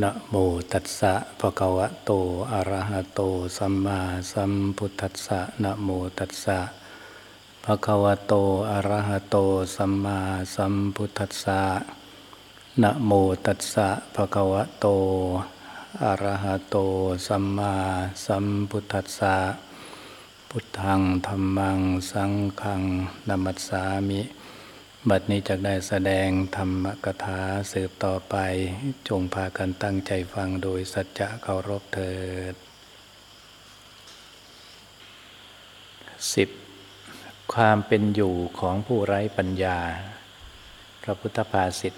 นะโมตัสสะภะคะวะโต อะระหะโต สัมมาสัมพุทธัสสะนะโมตัสสะภะคะวะโต อะระหะโต สัมมาสัมพุทธัสสะนะโมตัสสะภะคะวะโต อะระหะโต สัมมาสัมพุทธัสสะพุทธังธรรมัง สังฆังนัมัสสามิ บัดนี้จะได้แสดงธรรมกถาสืบต่อไป จงพากันตั้งใจฟังโดยสัจจะเคารพเถิดสิบความเป็นอยู่ของผู้ไร้ปัญญา พระพุทธภาษิต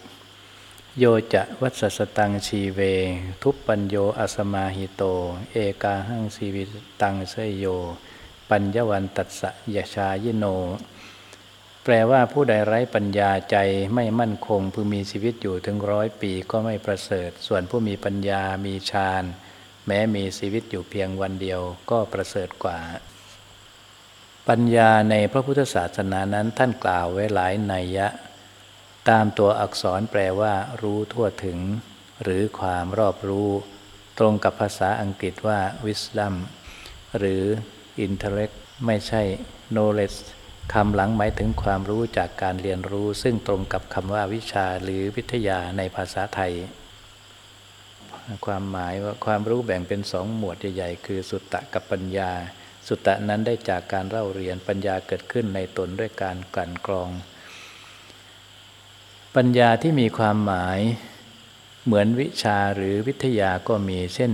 โยจะวัสสตังชีเว ทุปปัญโยอสมาหิโต เอกาหังสีวิตังเสยโย ปัญญวันตัสสะยชายิโน แปลว่าผู้ใดไร้ปัญญาใจไม่มั่นคงพึงมีชีวิตอยู่ถึงร้อยปีก็ไม่ประเสริฐ ส่วนผู้มีปัญญามีฌานแม้มีชีวิตอยู่เพียงวันเดียวก็ประเสริฐกว่า ปัญญาในพระพุทธศาสนานั้นท่านกล่าวไว้หลายนัยยะ ตามตัวอักษรแปลว่า รู้ทั่วถึง หรือความรอบรู้ ตรงกับภาษาอังกฤษว่า wisdom หรือ intellect ไม่ใช่ knowledge คำหลังหมายถึงความรู้จากการเรียนรู้ ซึ่งตรงกับคำว่าวิชาหรือวิทยาในภาษาไทย ความหมายว่าความรู้แบ่งเป็นสองหมวดใหญ่ๆ คือสุตตะกับปัญญา สุตตะนั้นได้จากการเล่าเรียนปัญญาเกิดขึ้นในตนด้วยการกลั่นกรอง ปัญญาที่มีความหมายเหมือนวิชาหรือวิทยาก็มีเช่น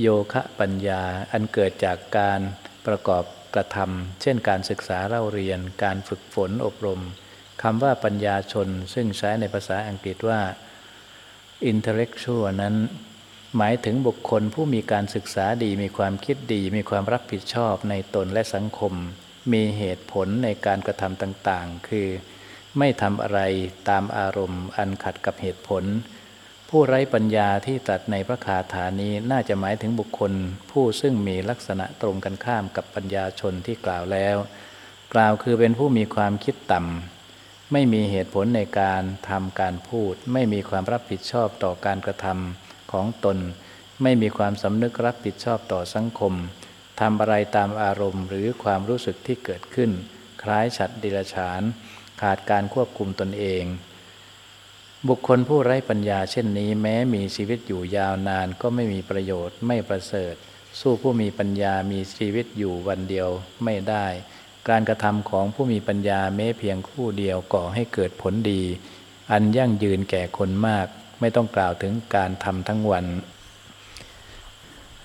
โยคะปัญญาอันเกิดจากการประกอบ กระทำเช่นการศึกษาเล่าเรียน การฝึกฝนอบรมคำว่าปัญญาชน ซึ่งใช้ในภาษาอังกฤษว่า intellectual นั้น หมายถึงบุคคลผู้มีการศึกษาดีมีความคิดดี มีความรับผิดชอบในตนและสังคม มีเหตุผลในการกระทำต่างๆ คือ ไม่ทำอะไรตามอารมณ์อันขัดกับเหตุผล ผู้ไร้ปัญญาที่ตัดในพระคาถานี้น่าจะหมายถึงบุคคล ผู้ซึ่งมีลักษณะตรงกันข้ามกับปัญญาชนที่กล่าวแล้ว กล่าวคือเป็นผู้มีความคิดต่ำไม่มีเหตุผลในการทำการพูด ไม่มีความรับผิดชอบต่อการกระทำของตน ไม่มีความสำนึกรับผิดชอบต่อสังคมทำอะไรตามอารมณ์ หรือความรู้สึกที่เกิดขึ้น คล้ายฉัดดิลฉาน ขาดการควบคุมตนเอง บุคคลผู้ไร้ปัญญาเช่นนี้แม้มีชีวิตอยู่ยาวนานก็ไม่มีประโยชน์ไม่ประเสริฐ สู้ผู้มีปัญญามีชีวิตอยู่วันเดียวไม่ได้ การกระทำของผู้มีปัญญาแม้เพียงคู่เดียวก่อให้เกิดผลดี อันยั่งยืนแก่คนมาก ไม่ต้องกล่าวถึงการทำทั้งวัน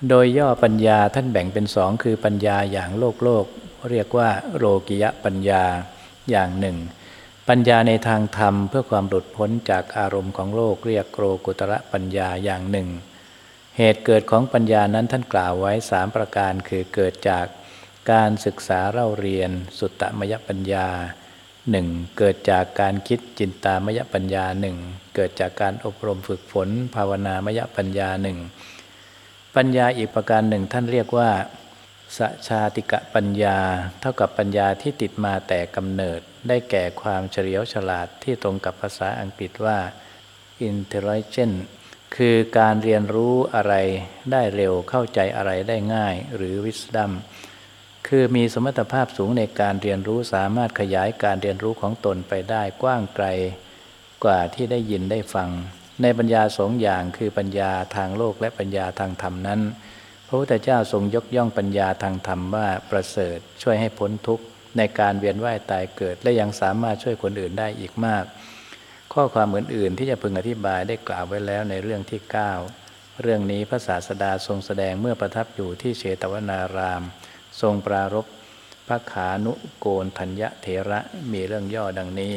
โดยย่อปัญญาท่านแบ่งเป็นสองคือปัญญาอย่างโลกโลก เรียกว่าโลกิยะปัญญาอย่างหนึ่ง ปัญญาในทางธรรมเพื่อความหลุดพ้นจากอารมณ์ของโลกเรียกโกรกุตระปัญญาอย่างหนึ่ง เหตุเกิดของปัญญานั้นท่านกล่าวไว้สามประการคือเกิดจากการศึกษาเล่าเรียนสุตตมยปัญญาหนึ่งเกิดจากการคิดจินตามยปัญญาหนึ่งเกิดจากการอบรมฝึกฝน ภาวนามยปัญญาหนึ่งปัญญาอีกประการหนึ่งท่านเรียกว่าสชาติกะปัญญา เท่ากับปัญญาที่ติดมาแต่กำเนิด ได้แก่ความเฉลียวฉลาดที่ตรงกับภาษาอังกฤษว่า intelligent คือการเรียนรู้อะไรได้เร็วเข้าใจอะไรได้ง่ายหรือ wisdom คือมีสมรรถภาพสูงในการเรียนรู้สามารถขยายการเรียนรู้ของตนไปได้กว้างไกลกว่าที่ได้ยินได้ฟัง ในปัญญาสองอย่างคือปัญญาทางโลกและปัญญาทางธรรมนั้น พระพุทธเจ้าทรงยกย่องปัญญาทางธรรมว่าประเสริฐช่วยให้พ้นทุกข์ ในการเวียนว่ายตายเกิด และยังสามารถช่วยคนอื่นได้อีกมาก ข้อความอื่นๆที่จะพึงอธิบายได้กล่าวไว้แล้วในเรื่องที่ 9 เรื่องนี้พระศาสดาทรงแสดงเมื่อประทับอยู่ที่เชตวนาราม ทรงปรารบพระขานุโกนทัญญเถระมีเรื่องย่อดังนี้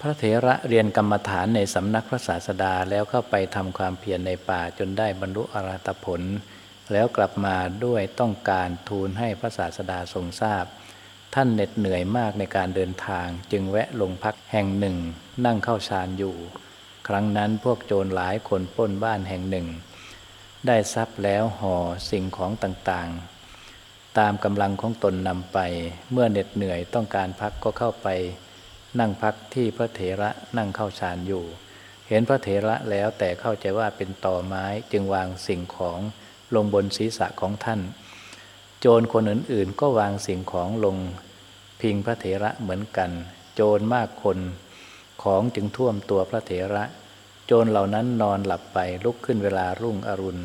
พระเถระเรียนกรรมฐานในสำนักพระศาสดาแล้วเข้าไปทำความเพียรในป่าจนได้บรรลุอรหัตผล แล้วกลับมาด้วยต้องการทูลให้พระศาสดาทรงทราบ ท่านเหน็ดเหนื่อยมากในการเดินทาง จึงแวะลงพักแห่งหนึ่ง นั่งเข้าฌานอยู่ ครั้งนั้นพวกโจรหลายคนป้นบ้านแห่งหนึ่ง ได้ทรัพย์แล้วห่อสิ่งของต่างๆ ตามกำลังของตนนำไป เมื่อเหน็ดเหนื่อยต้องการพักก็เข้าไป นั่งพักที่พระเถระนั่งเข้าฌานอยู่ เห็นพระเถระแล้วแต่เข้าใจว่าเป็นต่อไม้จึงวางสิ่งของ ลงบนศีรษะของท่าน โจรคนอื่นๆ ก็วางสิ่งของลงพิงพระเถระเหมือนกัน โจรมากคนของจึงท่วมตัวพระเถระ โจรเหล่านั้นนอนหลับไปลุกขึ้นเวลารุ่งอรุณ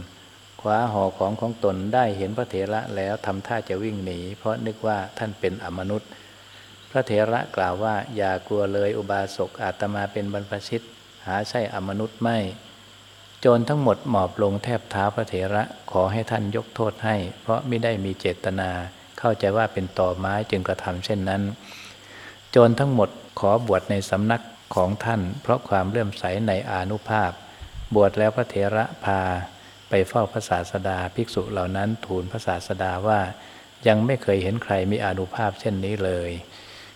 คว้าห่อของของตนได้เห็นพระเถระแล้วทำท่าจะวิ่งหนี เพราะนึกว่าท่านเป็นอมนุษย์ พระเถระกล่าวว่าอย่ากลัวเลยอุบาสกอาตมาเป็นบรรพชิต หาใช่อมนุษย์ไม่ จรทั้งหมดหมอบลงแทบเท้าพระเถระขอให้ท่านยกโทษให้ เพราะไม่ได้มีเจตนา เข้าใจว่าเป็นต่อไม้จึงกระทำเช่นนั้น โจรทั้งหมดขอบวชในสำนักของท่าน เพราะความเลื่อมใสในอานุภาพ บวชแล้วพระเถระพาไปเฝ้าพระศาสดาภิกษุเหล่านั้นทูลพระศาสดาว่ายังไม่เคยเห็นใครมีอนุภาพเช่นนี้เลย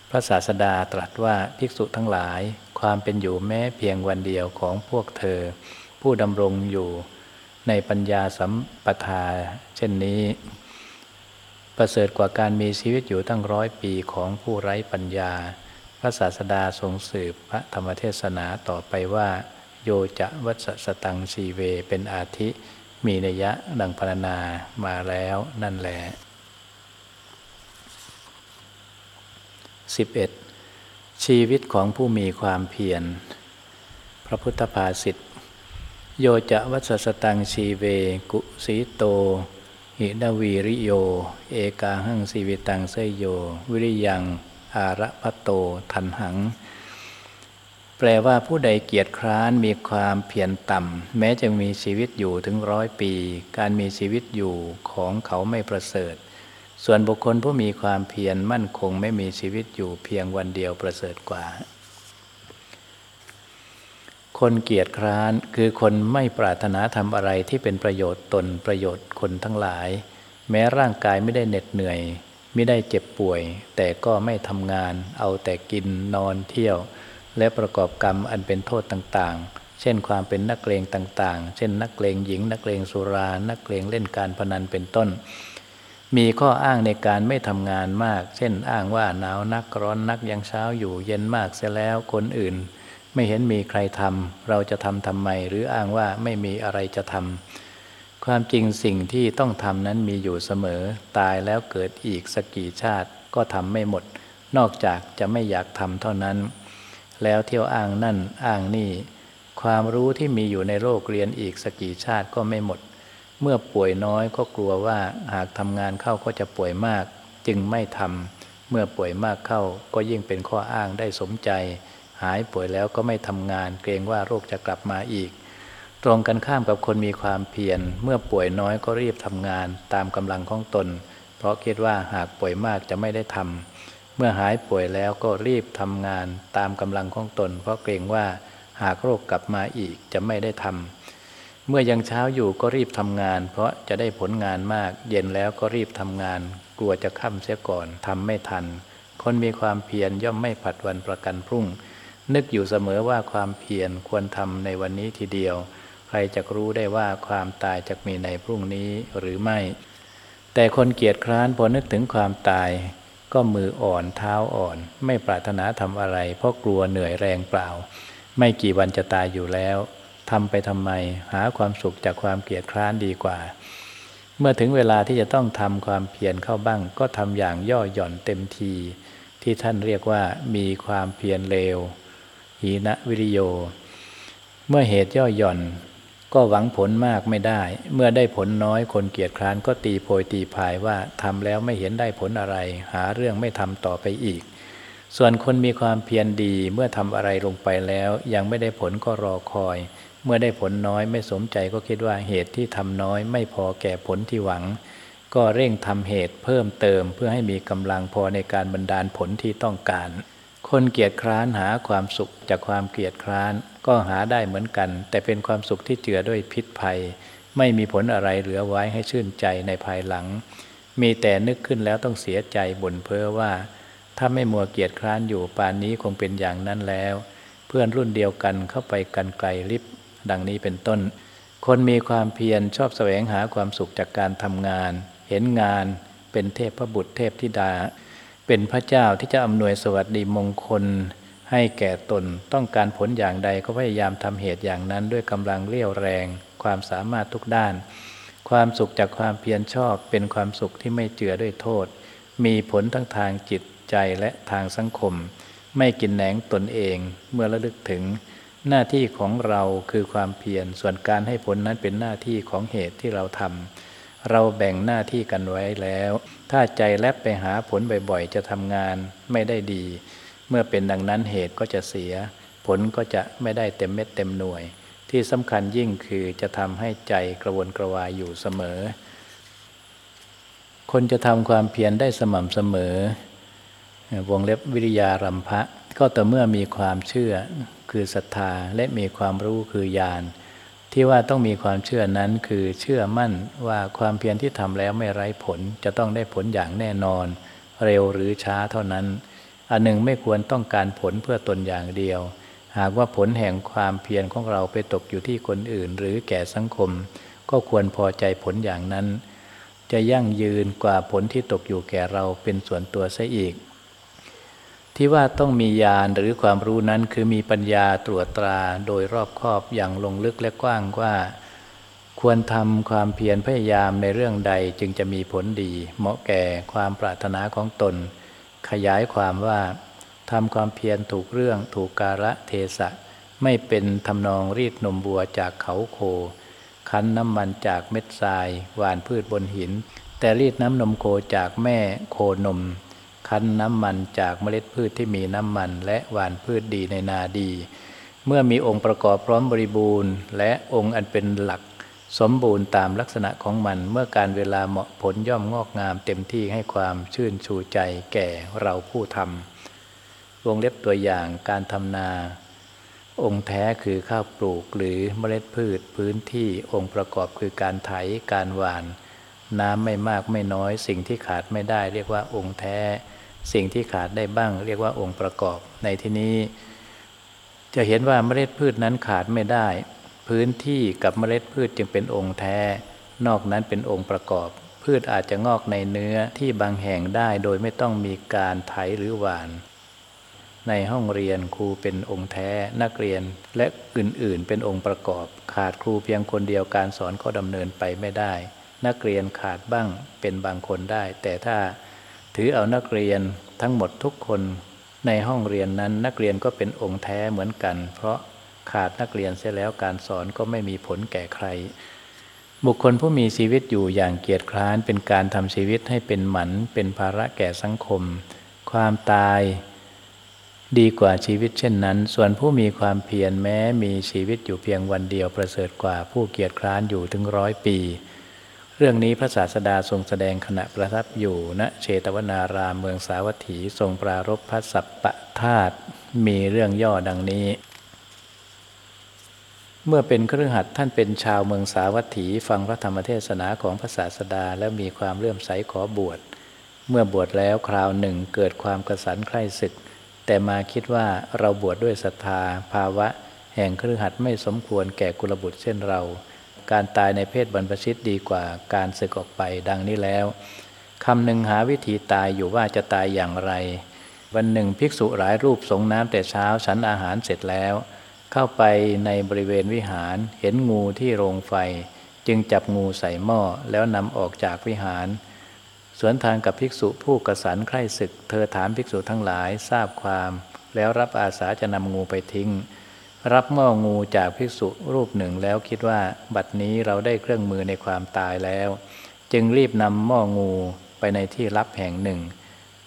พระศาสดาตรัสว่าภิกษุทั้งหลาย ความเป็นอยู่แม้เพียงวันเดียวของพวกเธอ ผู้ดำรงอยู่ในปัญญาสัมปทา เช่นนี้ ประเสริฐกว่าการมีชีวิตอยู่ตั้งร้อยปีของผู้ไร้ปัญญา พระศาสดาทรงสืบพระธรรมเทศนาต่อไปว่า โยจะวัสสตังสีเวเป็นอาทิมีนัยยะดังพรรณนามาแล้วนั่นแหละ 11. ชีวิตของผู้มีความเพียร พระพุทธภาษิต โยจะวัสสตังชีเว กุสีโต หิดาวีริโย เอกาหังสีวิตังเสยโย วิริยัง อาระพะโต ทันหัง แปลว่าผู้ใดเกียจคร้านมีความเพียรต่ำ แม้จะมีชีวิตอยู่ถึงร้อยปี การมีชีวิตอยู่ของเขาไม่ประเสริฐ ส่วนบุคคลผู้มีความเพียรมั่นคงไม่มีชีวิตอยู่เพียงวันเดียวประเสริฐกว่า คนเกียจคร้านคือคนไม่ปรารถนาทำอะไรที่เป็นประโยชน์ตนประโยชน์คนทั้งหลาย แม้ร่างกายไม่ได้เหน็ดเหนื่อย ไม่ได้เจ็บป่วย แต่ก็ไม่ทำงาน เอาแต่กินนอนเที่ยว และประกอบกรรมอันเป็นโทษต่างๆ เช่นความเป็นนักเลงต่างๆ เช่นนักเลงหญิง นักเลงสุรา นักเลงเล่นการพนันเป็นต้น มีข้ออ้างในการไม่ทำงานมาก เช่นอ้างว่าหนาวนักร้อนนักยังเช้าอยู่เย็นมากเสียแล้วคนอื่น ไม่เห็นมีใครทำเราจะทำทำไม หรืออ้างว่าไม่มีอะไรจะทำความจริงสิ่งที่ต้องทำนั้นมีอยู่เสมอ ตายแล้วเกิดอีกสกี่ชาติก็ทำไม่หมด นอกจากจะไม่อยากทำเท่านั้น แล้วเที่ยวอ้างนั่นอ้างนี่ ความรู้ที่มีอยู่ในโลกเรียนอีกสกี่ชาติก็ไม่หมด เมื่อป่วยน้อยก็กลัวว่าหากทำงานเข้าก็จะป่วยมาก จึงไม่ทำเมื่อป่วยมากเข้าก็ยิ่งเป็นข้ออ้างได้สมใจ หายป่วยแล้วก็ไม่ทำงาน เกรงว่าโรคจะกลับมาอีก ตรงกันข้ามกับคนมีความเพียรเมื่อป่วยน้อยก็รีบทำงานตามกำลังของตน เพราะคิดว่าหากป่วยมากจะไม่ได้ทำเมื่อหายป่วยแล้วก็รีบทำงานตามกำลังของตน เพราะเกรงว่าหากโรคกลับมาอีกจะไม่ได้ทำเมื่อยังเช้าอยู่ก็รีบทำงาน เพราะจะได้ผลงานมาก เย็นแล้วก็รีบทำงาน กลัวจะค่ำเสียก่อนทำไม่ทัน คนมีความเพียรย่อมไม่ผัดวันประกันพรุ่ง นึกอยู่เสมอว่าความเพียรควรทำในวันนี้ทีเดียว ใครจะรู้ได้ว่าความตายจะมีในพรุ่งนี้หรือไม่ แต่คนเกียจคร้านพอนึกถึงความตาย ก็มืออ่อนเท้าอ่อน ไม่ปรารถนาทำอะไร เพราะกลัวเหนื่อยแรงเปล่า ไม่กี่วันจะตายอยู่แล้วทำไปทำไม หาความสุขจากความเกียดคร้านดีกว่า เมื่อถึงเวลาที่จะต้องทำความเพียรเข้าบ้าง ก็ทำอย่างย่อหย่อนเต็มที ที่ท่านเรียกว่ามีความเพียรเร็ว หีนะวิริโย เมื่อเหตุย่อหย่อน ก็หวังผลมากไม่ได้ เมื่อได้ผลน้อยคนเกียจคร้านก็ตีโพยตีพายว่าทำแล้วไม่เห็นได้ผลอะไร หาเรื่องไม่ทำต่อไปอีก ส่วนคนมีความเพียรดีเมื่อทำอะไรลงไปแล้ว ยังไม่ได้ผลก็รอคอย เมื่อได้ผลน้อยไม่สมใจก็คิดว่าเหตุที่ทำน้อย ไม่พอแก่ผลที่หวังก็เร่งทำเหตุเพิ่มเติมเพื่อให้มีกำลังพอในการบรรดาลผลที่ต้องการ คนเกียจคร้านหาความสุขจากความเกียจคร้านก็หาได้เหมือนกัน แต่เป็นความสุขที่เจือด้วยพิษภัย ไม่มีผลอะไรเหลือไว้ให้ชื่นใจในภายหลัง มีแต่นึกขึ้นแล้วต้องเสียใจบ่นเพ้อว่า ถ้าไม่มัวเกียจคร้านอยู่ป่านนี้คงเป็นอย่างนั้นแล้ว เพื่อนรุ่นเดียวกันเข้าไปกันไกลลิบดังนี้เป็นต้น คนมีความเพียรชอบแสวงหาความสุขจากการทำงาน เห็นงานเป็นเทพพระบุตรเทพธิดา เป็นพระเจ้าที่จะอำนวยสวัสดีมงคล ให้แก่ตนต้องการผลอย่างใดก็พยายามทำเหตุอย่างนั้น ด้วยกำลังเลี้ยวแรง ความสามารถทุกด้าน ความสุขจากความเพียรชอบ เป็นความสุขที่ไม่เจือด้วยโทษ มีผลทั้งทางจิตใจและทางสังคม ไม่กินแหนงตนเอง เมื่อระลึกถึง หน้าที่ของเราคือความเพียรส่วนการให้ผลนั้นเป็นหน้าที่ของเหตุที่เราทำเราแบ่งหน้าที่กันไว้แล้ว ถ้าใจแลบไปหาผลบ่อยๆ จะทำงานไม่ได้ดี เมื่อเป็นดังนั้นเหตุก็จะเสีย ผลก็จะไม่ได้เต็มเม็ดเต็มหน่วย ที่สำคัญยิ่งคือจะทำให้ใจกระวนกระวายอยู่เสมอ คนจะทำความเพียรได้สม่ำเสมอ วงเล็บวิริยารัมภะก็แต่เมื่อมีความเชื่อคือศรัทธาและมีความรู้คือญาณ ที่ว่าต้องมีความเชื่อนั้นคือเชื่อมั่นว่าความเพียรที่ทำแล้วไม่ไร้ผล จะต้องได้ผลอย่างแน่นอน เร็วหรือช้าเท่านั้น อันหนึ่งไม่ควรต้องการผลเพื่อตนอย่างเดียว หากว่าผลแห่งความเพียรของเราไปตกอยู่ที่คนอื่น หรือแก่สังคม ก็ควรพอใจผลอย่างนั้น จะยั่งยืนกว่าผลที่ตกอยู่แก่เราเป็นส่วนตัวซะอีก ที่ว่าต้องมีญาณหรือความรู้นั้นคือมีปัญญาตรวจตราโดยรอบคอบอย่างลงลึกและกว้างว่า ควรทำความเพียรพยายามในเรื่องใดจึงจะมีผลดี เหมาะแก่ความปรารถนาของตน ขยายความว่าทำความเพียรถูกเรื่องถูกกาละเทศะ ไม่เป็นทำนองรีดนมบัวจากเขาโค คั้นน้ำมันจากเม็ดทราย หวานพืชบนหิน แต่รีดน้ำนมโคจากแม่โคนม คั้นน้ำมันจากเมล็ดพืชที่มีน้ำมัน และหวานพืชดีในนาดี เมื่อมีองค์ประกอบพร้อมบริบูรณ์ และองค์อันเป็นหลักสมบูรณ์ตามลักษณะของมัน เมื่อการเวลาเหมาะผลย่อมงอกงามเต็มที่ให้ความชื่นชูใจแก่เราผู้ทำวงเล็บตัวอย่างการทำนา องค์แท้คือข้าวปลูกหรือเมล็ดพืชพื้นที่องค์ประกอบคือการไถการหว่าน น้ำไม่มากไม่น้อยสิ่งที่ขาดไม่ได้เรียกว่าองค์แท้ สิ่งที่ขาดได้บ้าง เรียกว่าองค์ประกอบในที่นี้ จะเห็นว่าเมล็ดพืชนั้นขาดไม่ได้ พื้นที่กับเมล็ดพืชจึงเป็นองค์แท้ นอกนั้นเป็นองค์ประกอบ พืชอาจจะงอกในเนื้อที่บางแห่งได้โดยไม่ต้องมีการไถหรือหวาน ในห้องเรียนครูเป็นองค์แท้นักเรียนและอื่นๆ เป็นองค์ประกอบ ขาดครูเพียงคนเดียวการสอนก็ดำเนินไปไม่ได้ นักเรียนขาดบ้างเป็นบางคนได้ แต่ถ้า ถือเอานักเรียนทั้งหมดทุกคนในห้องเรียนนั้นนักเรียนก็เป็นองค์แท้เหมือนกัน เพราะขาดนักเรียนเสียแล้วการสอนก็ไม่มีผลแก่ใคร บุคคลผู้มีชีวิตอยู่อย่างเกียจคร้านเป็นการทำชีวิตให้เป็นหมันเป็นภาระแก่สังคม ความตาย ดีกว่าชีวิตเช่นนั้น ส่วนผู้มีความเพียรแม้มีชีวิตอยู่เพียงวันเดียวประเสริฐกว่าผู้เกียจคร้านอยู่ถึงร้อยปี เรื่องนี้พระศาสดาทรงแสดงขณะประทับอยู่ณเชตวนารามเมืองสาวัตถีทรงปรารบพระสัพปะธาตุมีเรื่องย่อดังนี้ เมื่อเป็นเครือขัดท่านเป็นชาวเมืองสาวัตถี ฟังพระธรรมเทศนาของพระศาสดาและมีความเลื่อมใสขอบวช เมื่อบวชแล้วคราวหนึ่งเกิดความกระสันใคร่ศึก แต่มาคิดว่าเราบวชดด้วยศรัทธาภาวะ แห่งเครือขัดไม่สมควรแก่กุลบุตรเช่นเรา การตายในเพศบรรพชิตดีกว่าการสึกออกไปดังนี้แล้วคำหนึ่งหาวิธีตายอยู่ว่าจะตายอย่างไร วันหนึ่งภิกษุหลายรูปสงน้ำแต่เช้าฉันอาหารเสร็จแล้ว เข้าไปในบริเวณวิหารเห็นงูที่โรงไฟ จึงจับงูใส่หม้อแล้วนำออกจากวิหาร สวนทางกับภิกษุผู้กระสันใคร่ศึก เธอถามภิกษุทั้งหลายทราบความ แล้วรับอาสาจะนำงูไปทิ้ง รับหม้องูจากภิกษุรูปหนึ่งแล้วคิดว่าบัดนี้เราได้เครื่องมือในความตายแล้ว จึงรีบนำหม้องูไปในที่ลับแห่งหนึ่ง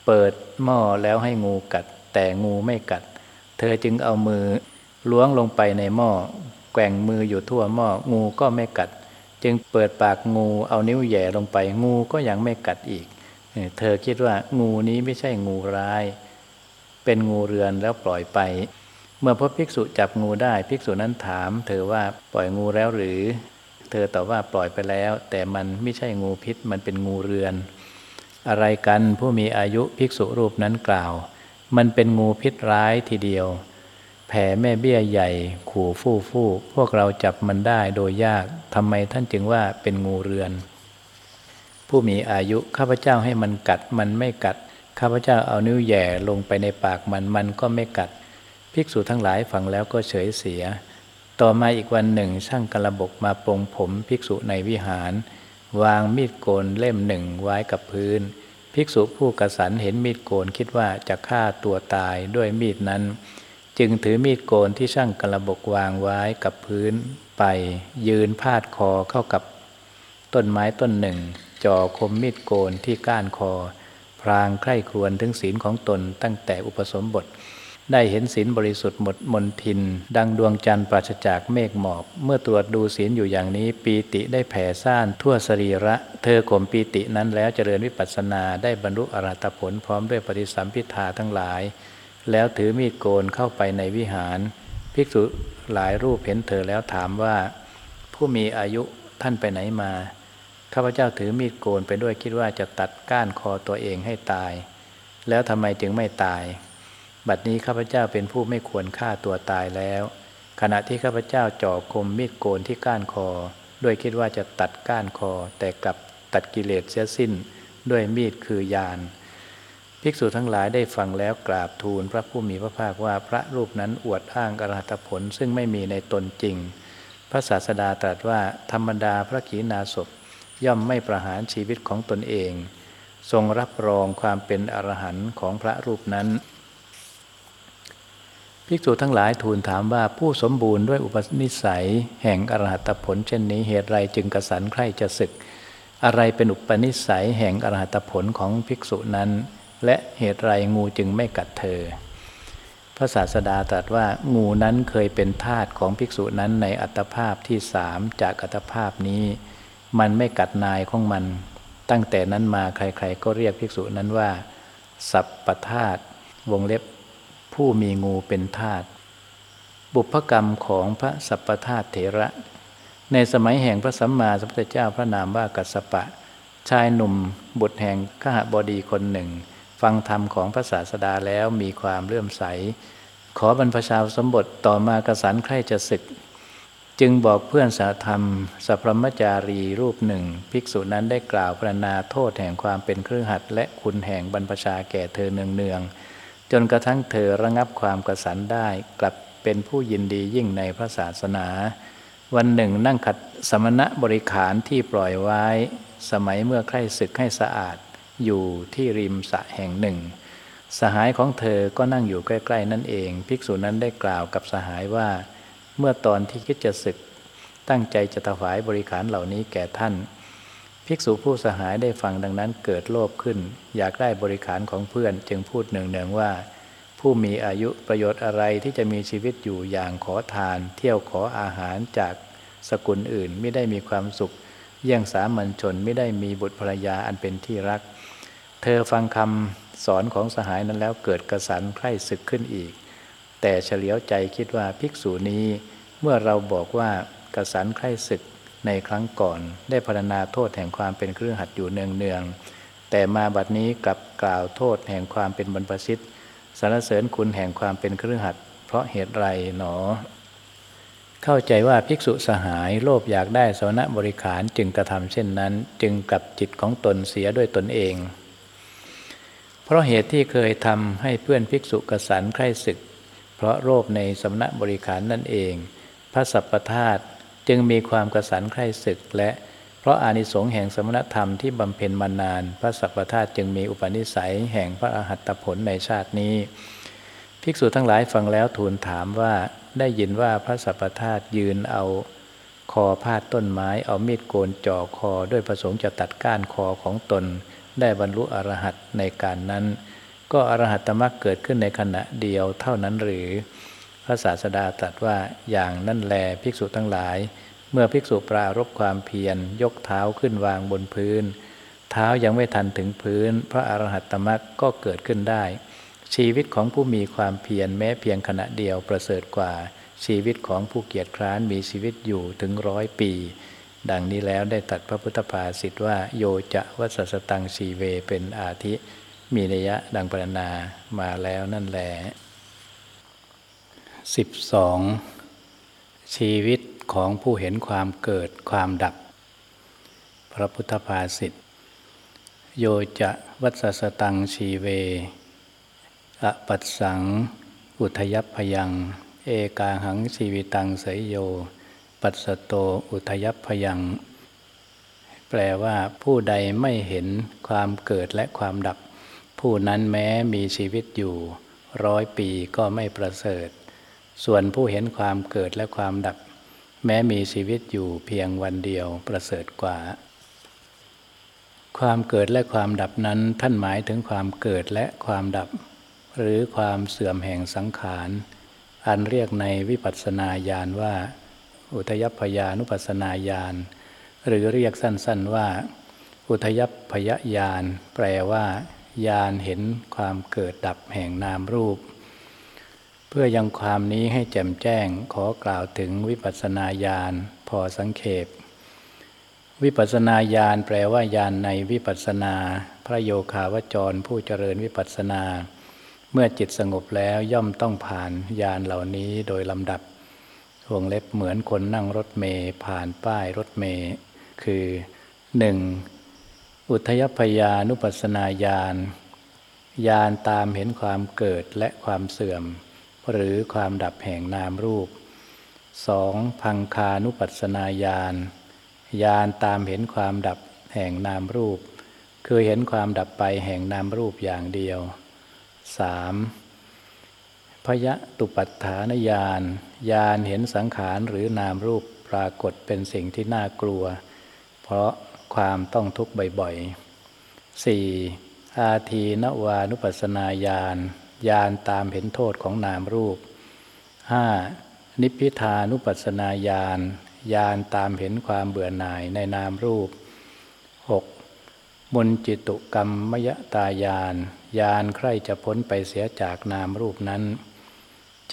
เปิดหม้อแล้วให้งูกัด แต่งูไม่กัด เธอจึงเอามือล้วงลงไปในหม้อแกว่งมืออยู่ทั่วหม้องูก็ไม่กัด จึงเปิดปากงูเอานิ้วแย่ลงไป งูก็ยังไม่กัดอีก เธอคิดว่างูนี้ไม่ใช่งูร้าย เป็นงูเรือนแล้วปล่อยไป เมื่อพบภิกษุจับงูได้ภิกษุนั้นถาม เธอว่าปล่อยงูแล้วหรือ เธอตอบว่าปล่อยไปแล้ว แต่มันไม่ใช่งูพิษมันเป็นงูเรือน อะไรกันผู้มีอายุภิกษุรูปนั้นกล่าว มันเป็นงูพิษร้ายทีเดียว แผ่แม่เบี้ยใหญ่ ขู่ฟู่ฟู่พวกเราจับมันได้โดยยากทำไมท่านจึงว่าเป็นงูเรือน ผู้มีอายุข้าพเจ้าให้มันกัดมันไม่กัดข้าพเจ้าเอานิ้วแย่ลงไปในปากมันมันก็ไม่กัด ภิกษุทั้งหลายฟังแล้วก็เฉยเสีย ต่อมาอีกวันหนึ่งช่างกระบกมาปรงผมภิกษุในวิหาร วางมีดโกนเล่มหนึ่งไว้กับพื้น ภิกษุผู้กระสันเห็นมีดโกนคิดว่าจะฆ่าตัวตายด้วยมีดนั้น จึงถือมีดโกนที่ช่างกระบกวางไว้กับพื้นไป ยืนพาดคอเข้ากับต้นไม้ต้นหนึ่งจ่อคมมีดโกนที่ก้านคอ พรางใคร่ครวญถึงศีลของตนตั้งแต่อุปสมบท ได้เห็นศีลบริสุทธิ์หมดมนทิน ดังดวงจันทร์ปราศจากเมฆหมอก เมื่อตรวจดูศีลอยู่อย่างนี้ ปีติได้แผ่ซ่านทั่วสรีระ เธอข่มปีตินั้นแล้วเจริญวิปัสสนาได้บรรลุอรหัตผลพร้อมด้วยปฏิสัมพิทาทั้งหลาย แล้วถือมีดโกนเข้าไปในวิหาร ภิกษุหลายรูปเห็นเธอแล้วถามว่า ผู้มีอายุท่านไปไหนมาข้าพเจ้าถือมีดโกนไปด้วยคิดว่าจะตัดก้านคอตัวเองให้ตาย แล้วทำไมจึงไม่ตาย บัดนี้ข้าพเจ้าเป็นผู้ไม่ควรฆ่าตัวตายแล้ว ขณะที่ข้าพเจ้าจ่อคมมีดโกนที่ก้านคอ ด้วยคิดว่าจะตัดก้านคอ แต่กลับตัดกิเลสเสียสิ้น ด้วยมีดคือยาน ภิกษุทั้งหลายได้ฟังแล้วกราบทูลพระผู้มีพระภาคว่าพระรูปนั้นอวดอ้างอรหัตผลซึ่งไม่มีในตนจริง พระศาสดาตรัสว่าธรรมดาพระขีณาสพย่อมไม่ประหารชีวิตของตนเอง ทรงรับรองความเป็นอรหันต์ของพระรูปนั้น ภิกษุทั้งหลายทูลถามว่าผู้สมบูรณ์ด้วยอุปนิสัย แห่งอรหัตผลเช่นนี้เหตุไรจึงกระสันใคร่จะศึก อะไรเป็นอุปนิสัยแห่งอรหัตผลของภิกษุนั้น และเหตุไรงูจึงไม่กัดเธอ พระศาสดาตรัสว่างูนั้นเคยเป็นทาสของภิกษุนั้นในอัตภาพที่สามจากอัตภาพนี้ มันไม่กัดนายของมัน ตั้งแต่นั้นมาใครๆก็เรียกภิกษุนั้นว่า สัพปทาตวงเล็บ ผู้มีงูเป็นทาตบุพกรรมของพระสัพปทาตเถระ ในสมัยแห่งพระสัมมาสัมพุทธเจ้าพระนามว่ากัสปะ ชายหนุ่มบุตรแห่งขหบดีคนหนึ่ง ฟังธรรมของพระศาสดาแล้วมีความเลื่อมใส ขอบรรพชาสมบทต่อมากระสันใครจะศึก จึงบอกเพื่อนสาธรรมสัพพมจารีรูปหนึ่ง ภิกษุนั้นได้กล่าวพรรณนาโทษแห่งความเป็นเครื่องหัดและคุณแห่งบรรพชาแก่เธอเนืองๆ จนกระทั่งเธอระงับความกระสันได้ กลับเป็นผู้ยินดียิ่งในพระศาสนา วันหนึ่งนั่งขัดสมณะบริขารที่ปล่อยไว้ สมัยเมื่อใคร่ศึกให้สะอาด อยู่ที่ริมสะแห่งหนึ่ง สหายของเธอก็นั่งอยู่ใกล้ๆนั่นเอง ภิกษุนั้นได้กล่าวกับสหายว่า เมื่อตอนที่คิดจะศึก ตั้งใจจะถวายบริขารเหล่านี้แก่ท่าน ภิกษุผู้สหายได้ฟังดังนั้นเกิดโลภขึ้น อยากได้บริขารของเพื่อน จึงพูดเนืองๆว่า ผู้มีอายุประโยชน์อะไรที่จะมีชีวิตอยู่อย่างขอทาน เที่ยวขออาหารจากสกุลอื่นไม่ได้มีความสุข เยี่ยงสามัญชนไม่ได้มีบุตรภรรยาอันเป็นที่รัก เธอฟังคำสอนของสหายนั้นแล้วเกิดกระสันใคร่ศึกขึ้นอีก แต่เฉลียวใจคิดว่าภิกษุนี้ เมื่อเราบอกว่ากระสันไข้ศึก ในครั้งก่อน ได้พรรณนาโทษแห่งความเป็นเครื่องหัดอยู่เนืองๆแต่มาบัดนี้กลับกล่าวโทษแห่งความเป็นบรรพชิตสรรเสริญคุณแห่งความเป็นเครื่องหัดเพราะเหตุไรหนอ เข้าใจว่าภิกษุสหายโลภอยากได้สวนบริขารจึงกระทำเช่นนั้น จึงกลับจิตของตนเสียด้วยตนเอง เพราะเหตุที่เคยทำให้เพื่อนภิกษุกระสันใคร่ศึก เพราะโรคในสำนักบริขารนั่นเอง พระสัพพธาตุ จึงมีความกระสันใคร่ศึกและเพราะอานิสงส์แห่งสมณธรรมที่บำเพ็ญมานาน พระสัพพธาตุจึงมีอุปนิสัยแห่งพระอหัตผลในชาตินี้ ภิกษุทั้งหลายฟังแล้วทูลถามว่าได้ยินว่าพระสัพพธาตุยืนเอาคอพาดต้นไม้เอามีดโกนจ่อคอด้วยประสงค์จะตัดก้านคอของตน ได้บรรลุอรหัตในการนั้น ก็อรหัตมรรคเกิดขึ้นในขณะเดียวเท่านั้นหรือ ระศาสดาตรัสว่าอย่างนั่นแลภิกษุทั้งหลาย เมื่อภิกษุปรารบความเพียร ยกเท้าขึ้นวางบนพื้น เท้ายังไม่ทันถึงพื้น พระอรหัตมรรคก็เกิดขึ้นได้ ชีวิตของผู้มีความเพียรแม้เพียงขณะเดียวประเสริฐกว่า ชีวิตของผู้เกียจคร้านมีชีวิตอยู่ถึงร้อยปี ดังนี้แล้วได้ตัดพระพุทธภาษิตว่าโยจะวัสสตังสีเวเป็นอาทิ มีนัยะดังปรณนามาแล้วนั่นแหละ สิบสองชีวิตของผู้เห็นความเกิดความดับ พระพุทธภาษิตโยจะวัสสตังชีเวอปัสสัง อุทยพยัง เอกาหังชีวิตังเสยโย ปัสสโตอุทยพยัง แปลว่าผู้ใดไม่เห็นความเกิดและความดับ ผู้นั้นแม้มีชีวิตอยู่ร้อยปีก็ไม่ประเสริฐ ส่วนผู้เห็นความเกิดและความดับ แม้มีชีวิตอยู่เพียงวันเดียวประเสริฐกว่า ความเกิดและความดับนั้นท่านหมายถึงความเกิดและความดับ หรือความเสื่อมแห่งสังขาร อันเรียกในวิปัสสนาญาณว่า อุทยพยานุปัสสนาญาณหรือเรียกสั้นๆว่า อุทยพยญาณแปลว่าญาณเห็นความเกิดดับแห่งนามรูป เพื่อยังความนี้ให้แจ่มแจ้งขอกล่าวถึงวิปัสสนาญาณพอสังเขป วิปัสสนาญาณแปลว่าญาณในวิปัสสนา พระโยคาวจรผู้เจริญวิปัสสนา เมื่อจิตสงบแล้วย่อมต้องผ่านญาณเหล่านี้โดยลำดับวงเล็บเหมือนคนนั่งรถเมย์ผ่านป้ายรถเมย์คือ 1. อุทยพยานุปัสนาญาณญาณตามเห็นความเกิดและความเสื่อม หรือความดับแห่งนามรูป 2. พังคานุปัสนาญาณญาณตามเห็นความดับแห่งนามรูป คือเห็นความดับไปแห่งนามรูปอย่างเดียว 3. พยะตุปัฏฐานญาณญาณเห็นสังขารหรือนามรูปปรากฏเป็นสิ่งที่น่ากลัว เพราะความต้องทุกข์บ่อยๆ 4. อาทีนวานุปัสนาญาณ ญาณตามเห็นโทษของนามรูป 5. นิพพิทานุปัสนาญาณญาณตามเห็นความเบื่อหน่ายในนามรูป 6. มุนจิตุกรรมมยตายานญาณใครจะพ้นไปเสียจากนามรูปนั้น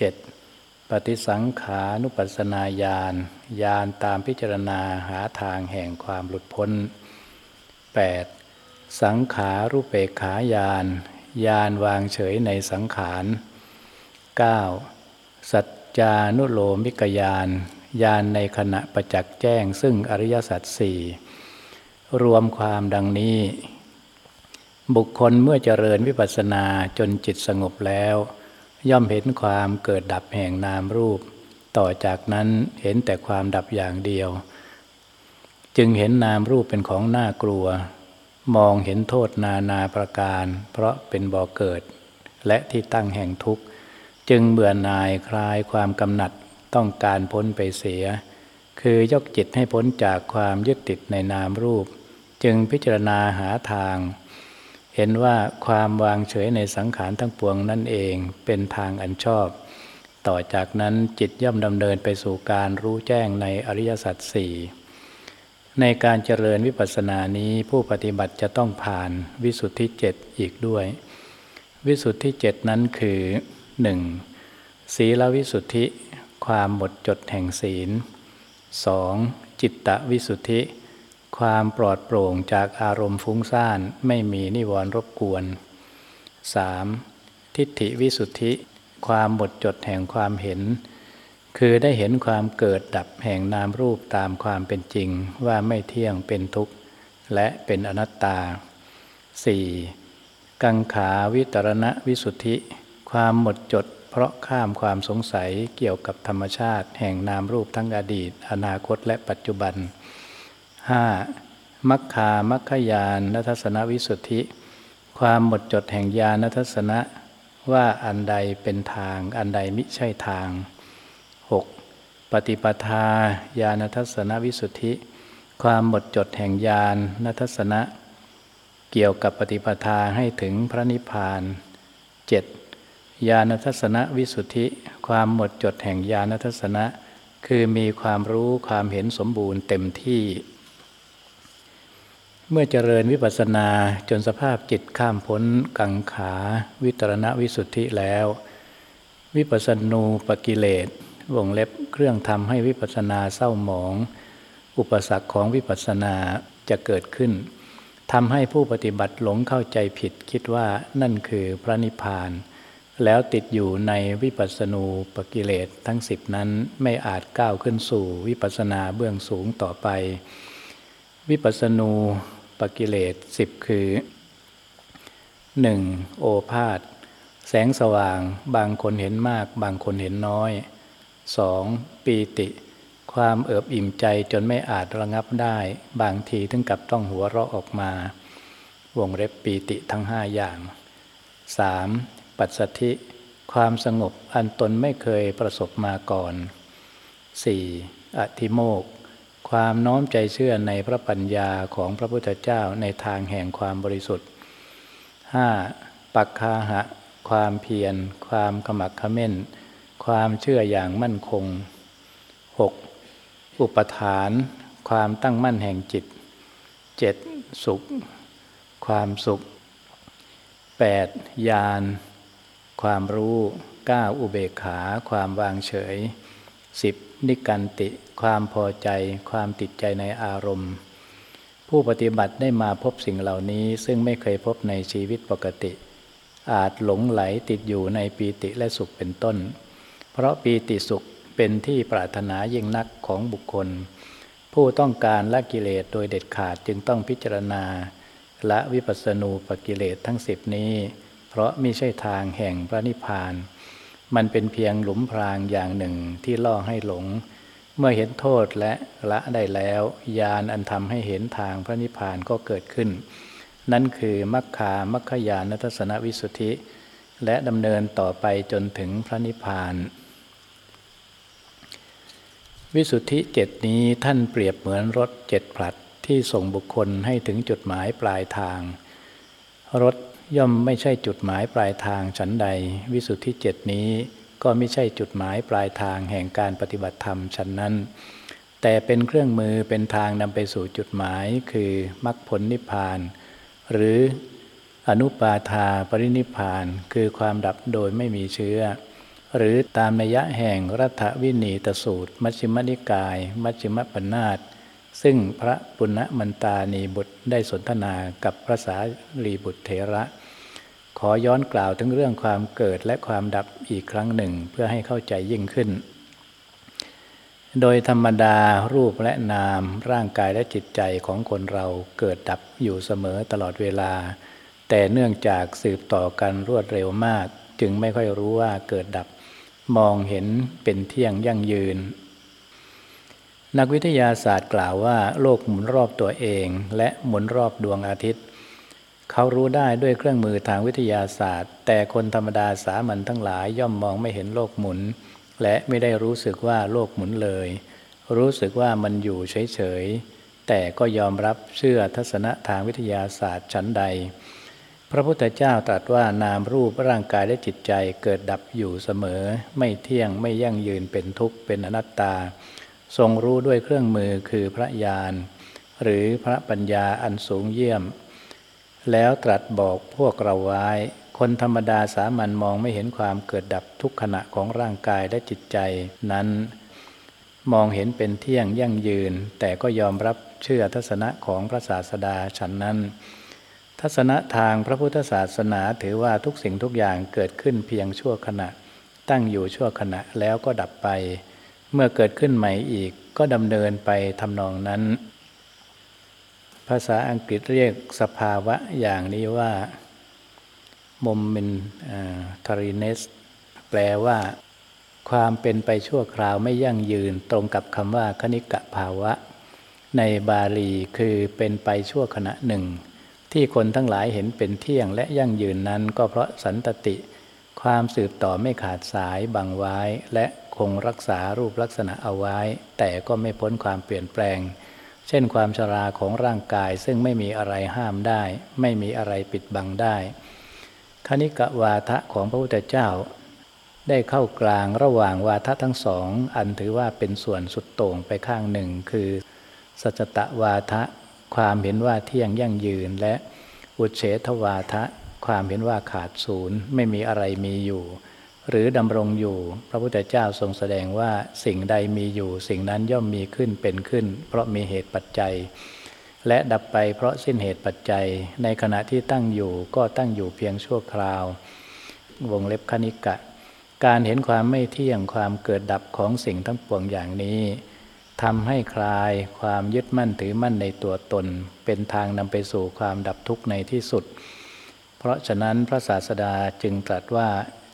7. ปฏิสังขานุปัสนาญาณญาณตามพิจารณาหาทางแห่งความหลุดพ้น 8. สังขารุเปกขาญาณ ญาณวางเฉยในสังขาร 9. สัจจานุโลมิกญาณญาณในขณะประจักษ์แจ้ง ซึ่งอริยสัจสี่รวมความดังนี้ บุคคลเมื่อเจริญวิปัสสนาจนจิตสงบแล้ว ย่อมเห็นความเกิดดับแห่งนามรูป ต่อจากนั้นเห็นแต่ความดับอย่างเดียว จึงเห็นนามรูปเป็นของน่ากลัว มองเห็นโทษนานาประการ เพราะเป็นบ่อเกิด และที่ตั้งแห่งทุกข์ จึงเบื่อหน่ายคลายความกำหนัดต้องการพ้นไปเสีย คือยกจิตให้พ้นจากความยึดติดในนามรูป จึงพิจารณาหาทาง เห็นว่าความวางเฉยในสังขารทั้งปวงนั่นเองเป็นทางอันชอบ ต่อจากนั้นจิตย่อมดำเนินไปสู่การรู้แจ้งในอริยสัจสี่ ในการเจริญวิปัสสนานี้ผู้ปฏิบัติจะต้องผ่านวิสุทธิเจ็ดอีกด้วย วิสุทธิเจ็ดนั้นคือ 1. ศีลวิสุทธิ ความหมดจดแห่งศีล 2. จิตตวิสุทธิ ความปลอดโปร่งจากอารมณ์ฟุ้งซ่านไม่มีนิวรณ์รบกวน 3. ทิฏฐิวิสุทธิ ความหมดจดแห่งความเห็น คือได้เห็นความเกิดดับแห่งนามรูปตามความเป็นจริงว่าไม่เที่ยงเป็นทุกข์ และเป็นอนัตตา 4. กังขาวิตรณะวิสุทธิ ความหมดจดเพราะข้ามความสงสัยเกี่ยวกับธรรมชาติแห่งนามรูปทั้งอดีต อนาคตและปัจจุบัน 5. มัคคามัคคยานนัทสนวิสุทธิ ความหมดจดแห่งญาณทัศนะว่าอันใดเป็นทางอันใดมิใช่ทาง ปฏิปทาญาณทัศนวิสุทธิ ความหมดจดแห่งญาณนัทสนะเกี่ยวกับปฏิปทาให้ถึงพระนิพพาน 7. ญาณทัศนวิสุทธิ ความหมดจดแห่งญาณทัศนะ คือมีความรู้ความเห็นสมบูรณ์เต็มที่ เมื่อเจริญวิปัสสนาจนสภาพจิตข้ามพ้นกังขา วิตรณวิสุทธิแล้ว วิปัสสนูปกิเลส วงเล็บเครื่องทำให้วิปัสสนาเศร้าหมอง อุปสรรคของวิปัสสนาจะเกิดขึ้นทำให้ผู้ปฏิบัติหลงเข้าใจผิดคิดว่านั่นคือพระนิพพาน แล้วติดอยู่ในวิปัสสนูปกิเลสทั้งสิบนั้นไม่อาจก้าวขึ้นสู่วิปัสสนาเบื้องสูงต่อไป วิปัสสนูปกิเลสสิบคือ 1. โอภาษแสงสว่างบางคนเห็นมากบางคนเห็นน้อย 2. ปีติ ความเอิบอิ่มใจจนไม่อาจระงับได้ บางทีถึงกับต้องหัวเราะออกมา วงเล็บปีติทั้งห้าอย่าง 3. ปัสสธิ ความสงบอันตนไม่เคยประสบมาก่อน 4. อธิโมกความน้อมใจเชื่อในพระปัญญาของพระพุทธเจ้าในทางแห่งความบริสุทธิ์ 5. ปักคาหะ ความเพียร ความขมักขม้น ความเชื่ออย่างมั่นคง 6. อุปทาน ความตั้งมั่นแห่งจิต 7. สุข ความสุข 8. ญาณ ความรู้ 9. อุเบกขา ความวางเฉย 10. นิกันติ ความพอใจ ความติดใจในอารมณ์ ผู้ปฏิบัติได้มาพบสิ่งเหล่านี้ซึ่งไม่เคยพบในชีวิตปกติอาจหลงไหลติดอยู่ในปีติและสุขเป็นต้น เพราะปีติสุขเป็นที่ปรารถนายิ่งนักของบุคคล ผู้ต้องการละกิเลสโดยเด็ดขาดจึงต้องพิจารณาละวิปัสสนูปกิเลสทั้งสิบนี้ เพราะไม่ใช่ทางแห่งพระนิพพาน มันเป็นเพียงหลุมพรางอย่างหนึ่งที่ล่อให้หลง เมื่อเห็นโทษและละได้แล้วญาณอันทำให้เห็นทางพระนิพพานก็เกิดขึ้น นั่นคือมัคคามัคคยานทัศนวิสุทธิ และดำเนินต่อไปจนถึงพระนิพพาน วิสุทธิเจ็ดนี้ท่านเปรียบเหมือนรถเจ็ดผลัดที่ส่งบุคคลให้ถึงจุดหมายปลายทาง รถย่อมไม่ใช่จุดหมายปลายทางฉันใด วิสุทธิเจ็ดนี้ก็ไม่ใช่จุดหมายปลายทางแห่งการปฏิบัติธรรมฉันนั้น แต่เป็นเครื่องมือเป็นทางนำไปสู่จุดหมายคือมรรคผลนิพพาน หรืออนุปาทาปรินิพพาน คือความดับโดยไม่มีเชื้อ หรือตามนัยะแห่งรัฐวินีตสูตร มัชฌิมนิกาย มัชฌิมปนาตซึ่งพระปุณณมันตานีบุตรได้สนทนากับพระสารีบุตรเถระ ขอย้อนกล่าวถึงเรื่องความเกิดและความดับอีกครั้งหนึ่งเพื่อให้เข้าใจยิ่งขึ้น โดยธรรมดารูปและนามร่างกายและจิตใจของคนเราเกิดดับอยู่เสมอตลอดเวลา แต่เนื่องจากสืบต่อกันรวดเร็วมาก จึงไม่ค่อยรู้ว่าเกิดดับ มองเห็นเป็นเที่ยงยั่งยืน นักวิทยาศาสตร์กล่าวว่า โลกหมุนรอบตัวเองและหมุนรอบดวงอาทิตย์ เขารู้ได้ด้วยเครื่องมือทางวิทยาศาสตร์ แต่คนธรรมดาสามัญทั้งหลายย่อมมองไม่เห็นโลกหมุน และไม่ได้รู้สึกว่าโลกหมุนเลย รู้สึกว่ามันอยู่เฉยๆแต่ก็ยอมรับเชื่อทัศนะทางวิทยาศาสตร์ชั้นใด พระพุทธเจ้าตรัสว่านามรูปร่างกายและจิตใจเกิดดับอยู่เสมอ ไม่เที่ยงไม่ยั่งยืนเป็นทุกข์เป็นอนัตตา ทรงรู้ด้วยเครื่องมือคือพระญาณหรือพระปัญญาอันสูงเยี่ยม แล้วตรัสบอกพวกเราไว้ คนธรรมดาสามัญมองไม่เห็นความเกิดดับทุกขณะของร่างกายและจิตใจนั้น มองเห็นเป็นเที่ยงยั่งยืน แต่ก็ยอมรับเชื่อทัศนะของพระศาสดาฉันนั้น ทัศนะทางพระพุทธศาสนาถือว่าทุกสิ่งทุกอย่างเกิดขึ้นเพียงชั่วขณะ ตั้งอยู่ชั่วขณะแล้วก็ดับไป เมื่อเกิดขึ้นใหม่อีกก็ดำเนินไปทำนองนั้น ภาษาอังกฤษเรียกสภาวะอย่างนี้ว่า m o m e n t a r i n e s s แปลว่า ความเป็นไปชั่วคราวไม่ยั่งยืนตรงกับคำว่าคณิกะภาวะ ในบาลีคือเป็นไปชั่วขณะหนึ่ง ที่คนทั้งหลายเห็นเป็นเที่ยงและยั่งยืนนั้น ก็เพราะสันตติ ความสืบต่อไม่ขาดสายบังไว้ และคงรักษารูปลักษณะเอาไว้ แต่ก็ไม่พ้นความเปลี่ยนแปลง เช่นความชราของร่างกายซึ่งไม่มีอะไรห้ามได้ ไม่มีอะไรปิดบังได้ คณิกวาทะของพระพุทธเจ้า ได้เข้ากลางระหว่างวาทะทั้งสอง อันถือว่าเป็นส่วนสุดโต่งไปข้างหนึ่ง คือ สัจตะวาทะ ความเห็นว่าเที่ยงยั่งยืนและอุเฉทวาทะ ความเห็นว่าขาดศูนย์ไม่มีอะไรมีอยู่ หรือดำรงอยู่ พระพุทธเจ้าทรงแสดงว่าสิ่งใดมีอยู่ สิ่งนั้นย่อมมีขึ้นเป็นขึ้น เพราะมีเหตุปัจจัย และดับไปเพราะสิ้นเหตุปัจจัย ในขณะที่ตั้งอยู่ก็ตั้งอยู่เพียงชั่วคราว วงเล็บคณิกะ การเห็นความไม่เที่ยงความเกิดดับของสิ่งทั้งปวงอย่างนี้ ทำให้คลายความยึดมั่นถือมั่นในตัวตน เป็นทางนำไปสู่ความดับทุกข์ในที่สุด เพราะฉะนั้นพระศาสดาจึงตรัสว่า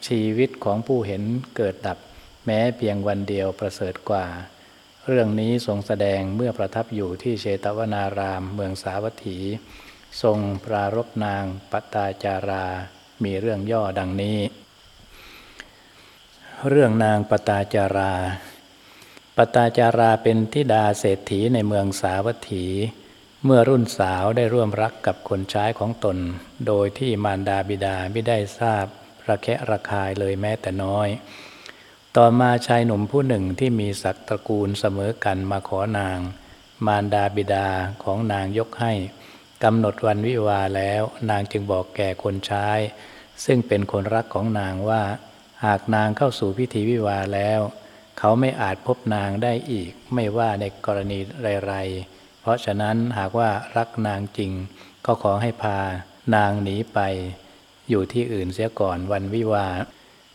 ชีวิตของผู้เห็นเกิดดับ แม้เพียงวันเดียวประเสริฐกว่า เรื่องนี้ทรงแสดงเมื่อประทับอยู่ที่เชตวนารามเมืองสาวัตถี ทรงปรารบนางปตาจารา มีเรื่องย่อดังนี้ เรื่องนางปตาจารา ตาจาราเป็นทิดาเศรษฐีในเมืองสาวัตถี เมื่อรุ่นสาวได้ร่วมรักกับคนใช้ของตน โดยที่มารดาบิดาไม่ได้ทราบระแคะระคายเลยแม้แต่น้อย ต่อมาชายหนุ่มผู้หนึ่งที่มีศักตระกูลเสมอกันมาขอนาง มารดาบิดาของนางยกให้กำหนดวันวิวาแล้วนางจึงบอกแก่คนใช้ซึ่งเป็นคนรักของนางว่า หากนางเข้าสู่พิธีวิวาแล้ว เขาไม่อาจพบนางได้อีก ไม่ว่าในกรณีไรๆ เพราะฉะนั้นหากว่ารักนางจริง ก็ขอให้พานางหนีไป อยู่ที่อื่นเสียก่อนวันวิวา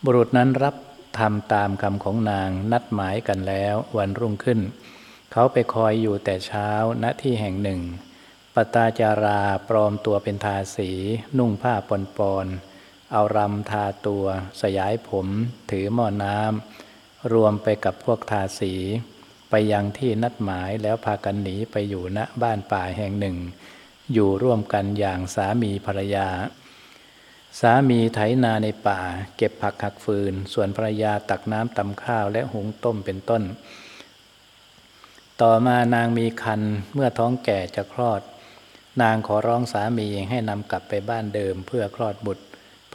บุรุษนั้นรับทำตามคำของนางนัดหมายกันแล้ววันรุ่งขึ้น เขาไปคอยอยู่แต่เช้าณที่แห่งหนึ่ง ปตาจาราปลอมตัวเป็นทาสี นุ่งผ้าปนปอนเอารำทาตัว สยายผม ถือหม้อน้ำ รวมไปกับพวกทาสี ไปยังที่นัดหมายแล้วพากันหนีไปอยู่ณบ้านป่าแห่งหนึ่ง อยู่ร่วมกันอย่างสามีภรรยา สามีไถนาในป่า เก็บผักหักฟืน ส่วนภรรยาตักน้ำตำข้าวและหุงต้มเป็นต้น ต่อมานางมีคันเมื่อท้องแก่จะคลอด นางขอร้องสามีให้นำกลับไปบ้านเดิมเพื่อคลอดบุตร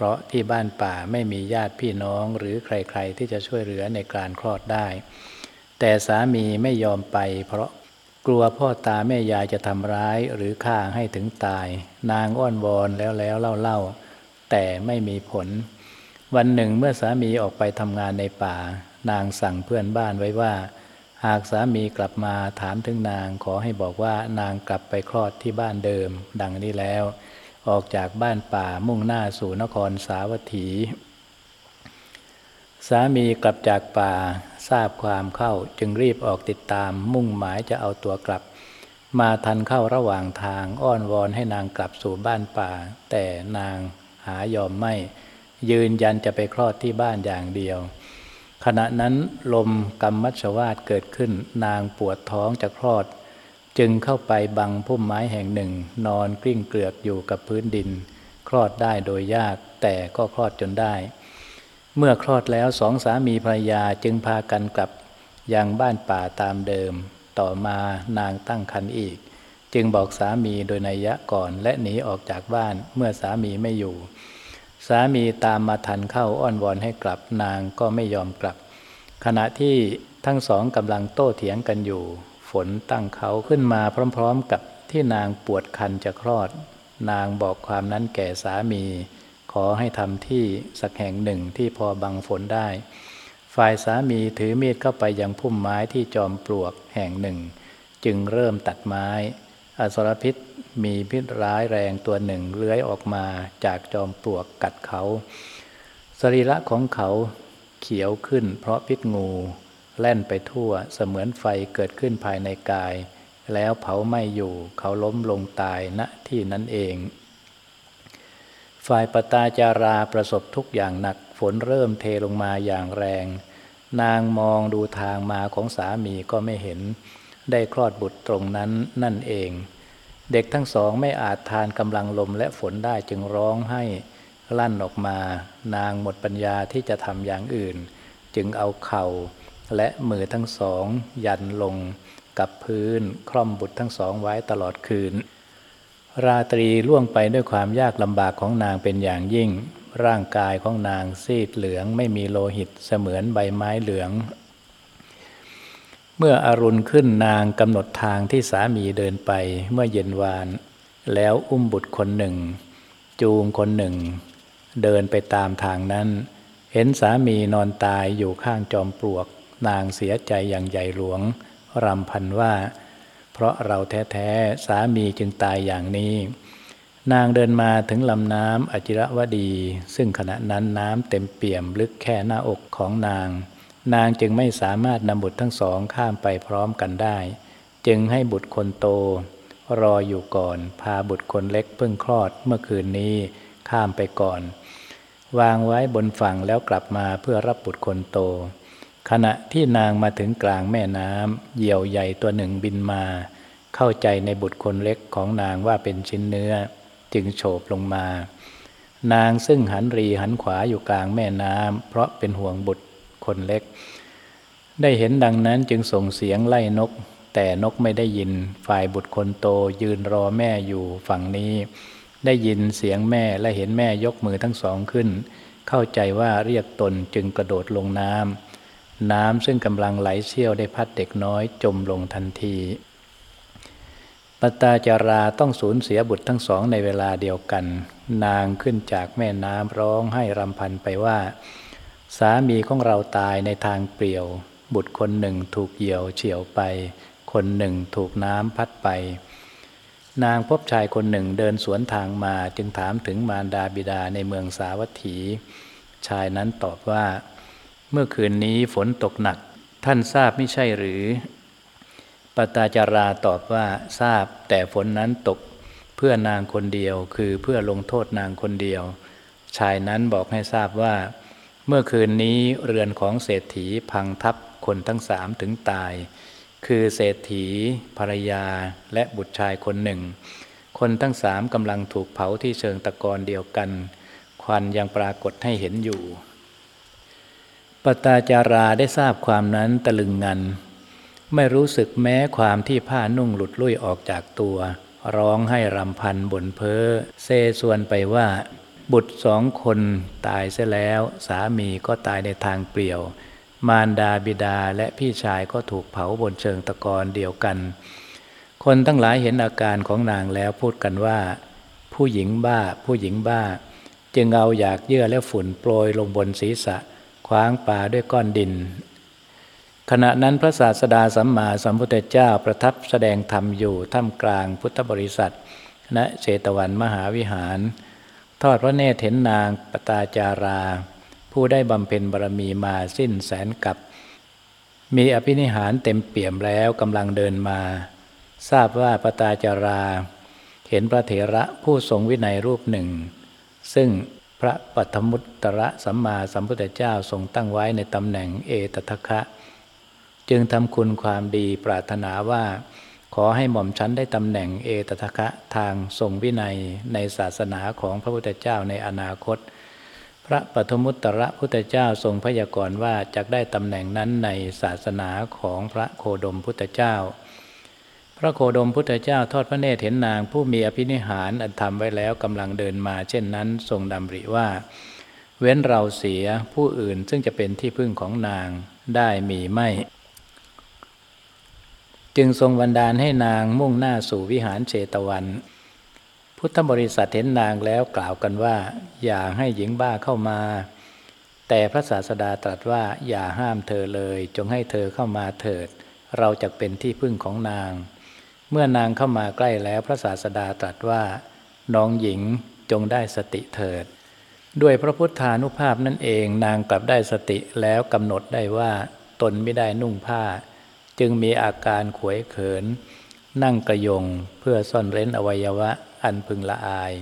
เพราะที่บ้านป่าไม่มีญาติพี่น้องหรือใครๆ ที่จะช่วยเหลือในการคลอดได้ แต่สามีไม่ยอมไป เพราะกลัวพ่อตาแม่ยายจะทำร้ายหรือฆ่าให้ถึงตาย นางอ้อนวอนแล้วแล้วเล่าเล่าแต่ไม่มีผล วันหนึ่งเมื่อสามีออกไปทำงานในป่า นางสั่งเพื่อนบ้านไว้ว่า หากสามีกลับมาถามถึงนางขอให้บอกว่านางกลับไปคลอดที่บ้านเดิม ดังนี้แล้ว ออกจากบ้านป่ามุ่งหน้าสู่นครสาวัตถี สามีกลับจากป่าทราบความเข้าจึงรีบออกติดตาม มุ่งหมายจะเอาตัวกลับ มาทันเข้าระหว่างทางอ้อนวอนให้นางกลับสู่บ้านป่า แต่นางหายอมไม่ ยืนยันจะไปคลอดที่บ้านอย่างเดียว ขณะนั้นลมกรรมมัชวาดเกิดขึ้น นางปวดท้องจะคลอด จึงเข้าไปบังพุ่มไม้แห่งหนึ่ง นอนกลิ้งเกลือกอยู่กับพื้นดิน คลอดได้โดยยากแต่ก็คลอดจนได้ เมื่อคลอดแล้วสองสามีภรรยาจึงพากันกลับยังบ้านป่าตามเดิม ต่อมานางตั้งครรภ์อีก จึงบอกสามีโดยนัยยะก่อนและหนีออกจากบ้านเมื่อสามีไม่อยู่ สามีตามมาทันเข้าอ้อนวอนให้กลับนางก็ไม่ยอมกลับ ขณะที่ทั้งสองกำลังโต้เถียงกันอยู่ ฝนตั้งเขาขึ้นมาพร้อมๆกับที่นางปวดคันจะคลอด นางบอกความนั้นแก่สามี ขอให้ทำที่สักแห่งหนึ่งที่พอบังฝนได้ ฝ่ายสามีถือมีดเข้าไปยังพุ่มไม้ที่จอมปลวกแห่งหนึ่ง จึงเริ่มตัดไม้ อสรพิษมีพิษร้ายแรงตัวหนึ่งเลื้อยออกมาจากจอมปลวกกัดเขา สรีระของเขาเขียวขึ้นเพราะพิษงู แล่นไปทั่วเสมือนไฟเกิดขึ้นภายในกาย แล้วเผาไม่อยู่เขาล้มลงตายณที่นั้นเอง ฝ่ายปตาจาราประสบทุกอย่างหนักฝนเริ่มเทลงมาอย่างแรง นางมองดูทางมาของสามีก็ไม่เห็น ได้คลอดบุตรตรงนั้นนั่นเอง เด็กทั้งสองไม่อาจทานกำลังลมและฝนได้จึงร้องให้ลั่นออกมา นางหมดปัญญาที่จะทำอย่างอื่น จึงเอาเข่า และมือทั้งสอง ยันลงกับพื้นคล่อมบุตรทั้งสองไว้ตลอดคืน ราตรีล่วงไปด้วยความยากลำบากของนางเป็นอย่างยิ่ง ร่างกายของนางซีดเหลืองไม่มีโลหิตเสมือนใบไม้เหลือง เมื่ออรุณขึ้นนางกำหนดทางที่สามีเดินไปเมื่อเย็นวาน แล้วอุ้มบุตรคนหนึ่ง จูงคนหนึ่ง เดินไปตามทางนั้น เห็นสามีนอนตายอยู่ข้างจอมปลวก นางเสียใจอย่างใหญ่หลวงรำพันว่า เพราะเราแท้ๆสามีจึงตายอย่างนี้ นางเดินมาถึงลำน้ำอจิรวดี ซึ่งขณะนั้นน้ำเต็มเปี่ยมลึกแค่หน้าอกของนาง นางจึงไม่สามารถนำบุตรทั้งสองข้ามไปพร้อมกันได้ จึงให้บุตรคนโต รออยู่ก่อน พาบุตรคนเล็กเพิ่งคลอดเมื่อคืนนี้ข้ามไปก่อน วางไว้บนฝั่งแล้วกลับมาเพื่อรับบุตรคนโต ขณะที่นางมาถึงกลางแม่น้ำเหยี่ยวใหญ่ตัวหนึ่งบินมา เข้าใจในบุตรคนเล็กของนางว่าเป็นชิ้นเนื้อ จึงโฉบลงมา นางซึ่งหันรีหันขวาอยู่กลางแม่น้ำเพราะเป็นห่วงบุตรคนเล็ก ได้เห็นดังนั้นจึงส่งเสียงไล่นก แต่นกไม่ได้ยินฝ่ายบุตรคนโตยืนรอแม่อยู่ฝั่งนี้ ได้ยินเสียงแม่และเห็นแม่ยกมือทั้งสองขึ้น เข้าใจว่าเรียกตนจึงกระโดดลงน้ำ น้ำซึ่งกำลังไหลเชี่ยวได้พัดเด็กน้อยจมลงทันทีปตาจาราต้องสูญเสียบุตรทั้งสองในเวลาเดียวกัน นางขึ้นจากแม่น้ำร้องให้รำพันไปว่า สามีของเราตายในทางเปลี่ยว บุตรคนหนึ่งถูกเหยี่ยวเฉียวไป คนหนึ่งถูกน้ำพัดไป นางพบชายคนหนึ่งเดินสวนทางมาจึงถามถึงมารดาบิดาในเมืองสาวัตถี ชายนั้นตอบว่า เมื่อคืนนี้ฝนตกหนัก ท่านทราบไม่ใช่หรือ ปตาจาราตอบว่าทราบ แต่ฝนนั้นตกเพื่อนางคนเดียว คือเพื่อลงโทษนางคนเดียว ชายนั้นบอกให้ทราบว่า เมื่อคืนนี้เรือนของเศรษฐีพังทับคนทั้งสามถึงตาย คือเศรษฐี ภรรยาและบุตรชายคนหนึ่ง คนทั้งสามกำลังถูกเผาที่เชิงตะกอนเดียวกัน ควันยังปรากฏให้เห็นอยู่ ปตาจาราได้ทราบความนั้นตะลึงงัน ไม่รู้สึกแม้ความที่ผ้านุ่งหลุดลุ่ยออกจากตัว ร้องให้รำพันบ่นเพ้อเซส่วนไปว่า บุตรสองคนตายเสียแล้ว สามีก็ตายในทางเปลี่ยว มารดาบิดาและพี่ชายก็ถูกเผาบนเชิงตะกอนเดียวกัน คนทั้งหลายเห็นอาการของนางแล้วพูดกันว่า ผู้หญิงบ้าผู้หญิงบ้า จึงเอาอยากเยื่อและฝุ่นโปรยลงบนศีรษะ ว้างป่าด้วยก้อนดิน ขณะนั้นพระศาสดาสัมมาสัมพุทธเจ้าประทับแสดงธรรมอยู่ท่ามกลางพุทธบริษัทณเชตวันมหาวิหาร ทอดพระเนตรเห็นนางปตาจารา ผู้ได้บำเพ็ญบารมีมาสิ้นแสนกับ มีอภินิหารเต็มเปี่ยมแล้วกำลังเดินมา ทราบว่าปตาจารา เห็นพระเถระผู้ทรงวินัยรูปหนึ่ง ซึ่ง พระปัทมุตตระสัมมาสัมพุทธเจ้าทรงตั้งไว้ในตำแหน่งเอตทะคะ จึงทำคุณความดีปรารถนาว่า ขอให้หม่อมชั้นได้ตำแหน่งเอตทะคะทางทรงวินัยในศาสนาของพระพุทธเจ้าในอนาคต พระปฐมุตตระพุทธเจ้าทรงพยากรณ์ว่าจะได้ตำแหน่งนั้นในศาสนาของพระโคดมพุทธเจ้า พระโคดมพุทธเจ้าทอดพระเนตรเห็นนางผู้มีอภินิหารอันทำไว้แล้วกำลังเดินมา เช่นนั้นทรงดำริว่า เว้นเราเสียผู้อื่นซึ่งจะเป็นที่พึ่งของนางได้มีไม่ จึงทรงบันดาลให้นางมุ่งหน้าสู่วิหารเชตวัน พุทธบริษัทเห็นนางแล้วกล่าวกันว่า อย่าให้หญิงบ้าเข้ามา แต่พระศาสดาตรัสว่าอย่าห้ามเธอเลย จงให้เธอเข้ามาเถิด เราจะเป็นที่พึ่งของนาง เมื่อนางเข้ามาใกล้แล้วพระศาสดาตรัสว่าน้องหญิงจงได้สติเถิด ด้วยพระพุทธานุภาพนั่นเองนางกลับได้สติแล้วกำหนดได้ว่า ตนไม่ได้นุ่งผ้า จึงมีอาการขวยเขิน นั่งกระยงเพื่อซ่อนเร้นอวัยวะอันพึงละอาย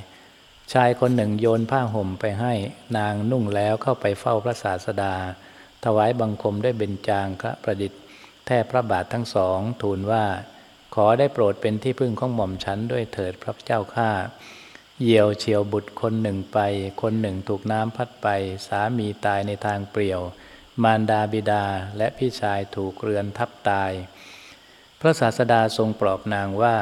ชายคนหนึ่งโยนผ้าห่มไปให้นางนุ่งแล้วเข้าไปเฝ้าพระศาสดา ถวายบังคมด้วยเบญจางคประดิษฐ์ แทบพระบาททั้งสองทูลว่า อได้โปรดเป็นที่พึ่งของหม่อมฉันด้วยเถิดพระเจ้าข้าเหยี่ยวเฉียวบุตรคนหนึ่งไป คนหนึ่งถูกน้ำพัดไป สามีตายในทางเปลี่ยว มารดาบิดาและพี่ชายถูกเรือนทับตาย พระศาสดาทรงปลอบนางว่า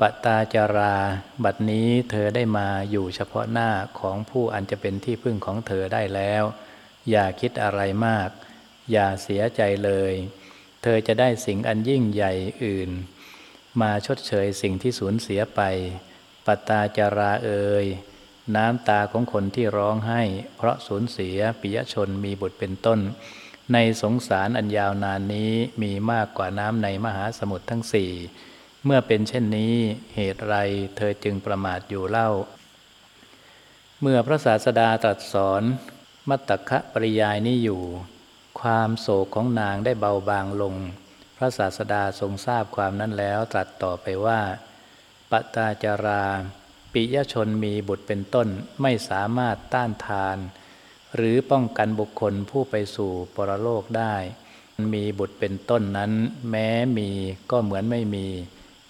ปตาจารา บัดนี้เธอได้มาอยู่เฉพาะหน้าของผู้อันจะเป็นที่พึ่งของเธอได้แล้ว อย่าคิดอะไรมาก อย่าเสียใจเลย ธอจะได้สิ่งอันยิ่งใหญ่อื่น มาชดเชยสิ่งที่สูญเสียไปปตาจาราเอย น้ำตาของคนที่ร้องไห้ เพราะสูญเสียปิยชนมีบุตรเป็นต้น ในสงสารอันยาวนานนี้มีมากกว่าน้ำในมหาสมุทรทั้งสี่ เมื่อเป็นเช่นนี้เหตุไรเธอจึงประมาทอยู่เล่า เมื่อพระศาสดาตรัสสอนมัตตคะปริยายนี้อยู่ ความโศกของนางได้เบาบางลง พระศาสดาทรงทราบความนั้นแล้วตรัสต่อไปว่า ปตาจารา ปิยชนมีบุตรเป็นต้นไม่สามารถต้านทาน หรือป้องกันบุคคลผู้ไปสู่ปรโลกได้ มีบุตรเป็นต้นนั้น แม้มีก็เหมือนไม่มี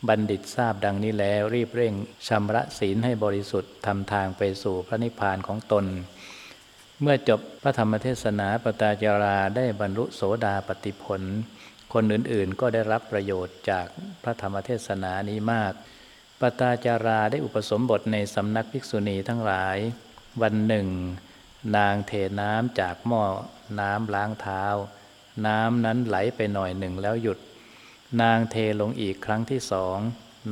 บัณฑิตทราบดังนี้แล้วรีบเร่งชำระศีลให้บริสุทธิ์ทำทางไปสู่พระนิพพานของตน เมื่อจบพระธรรมเทศนาปตาจาราได้บรรลุโสดาปติผล คนอื่นๆ ก็ได้รับประโยชน์จากพระธรรมเทศนานี้มาก ปตาจาราได้อุปสมบทในสำนักภิกษุณีทั้งหลาย วันหนึ่ง นางเทน้ำจากหม้อน้ำล้างเท้า น้ำนั้นไหลไปหน่อยหนึ่งแล้วหยุด นางเทลงอีกครั้งที่สอง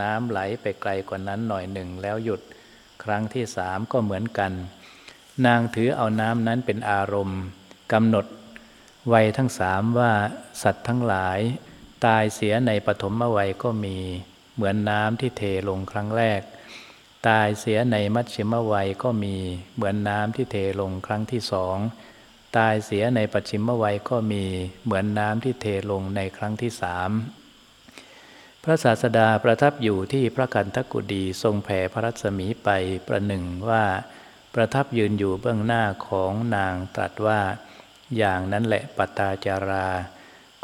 น้ำไหลไปไกลกว่านั้นหน่อยหนึ่งแล้วหยุด ครั้งที่สามก็เหมือนกัน นางถือเอาน้ำนั้นเป็นอารมณ์กำหนดวัยทั้งสามว่าสัตว์ทั้งหลาย ตายเสียในปฐมวัยก็มีเหมือนน้ำที่เทลงครั้งแรก ตายเสียในมัชชิมวัยก็มีเหมือนน้ำที่เทลงครั้งที่สองตายเสียในปัจฉิมวัยก็มีเหมือนน้ำที่เทลงในครั้งที่สามพระศาสดาประทับอยู่ที่พระกันทกุดีทรงแผ่พระรัศมีไปประหนึ่งว่า ประทับยืนอยู่เบื้องหน้าของนางตรัสว่า อย่างนั้นแหละปตาจารา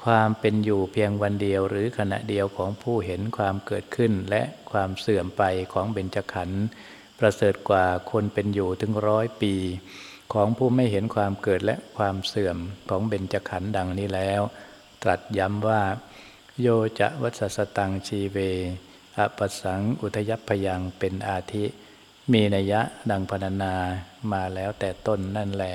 ความเป็นอยู่เพียงวันเดียวหรือขณะเดียวของผู้เห็นความเกิดขึ้นและความเสื่อมไปของเบญจขันธ์ประเสริฐกว่าคนเป็นอยู่ถึงร้อยปี ของผู้ไม่เห็นความเกิดและความเสื่อมของเบญจขันธ์ดังนี้แล้ว ตรัสย้ำว่า โยจะวัสสตังชีเวอปสังอุทยพยังเป็นอาทิ มีนัยยะดังพรรณนามาแล้วแต่ต้นนั่นแหละ